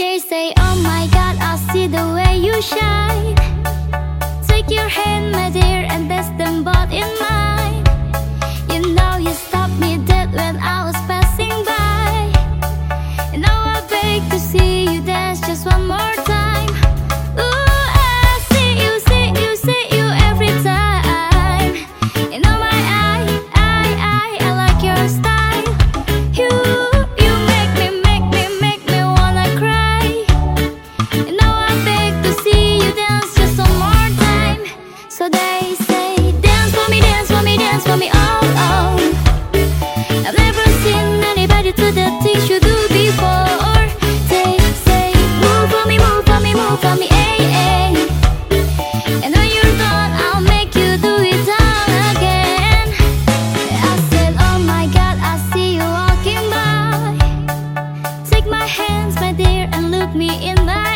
They say, oh my god, I see the way you shine. Take your hand, my dear, and test them both in mine me in my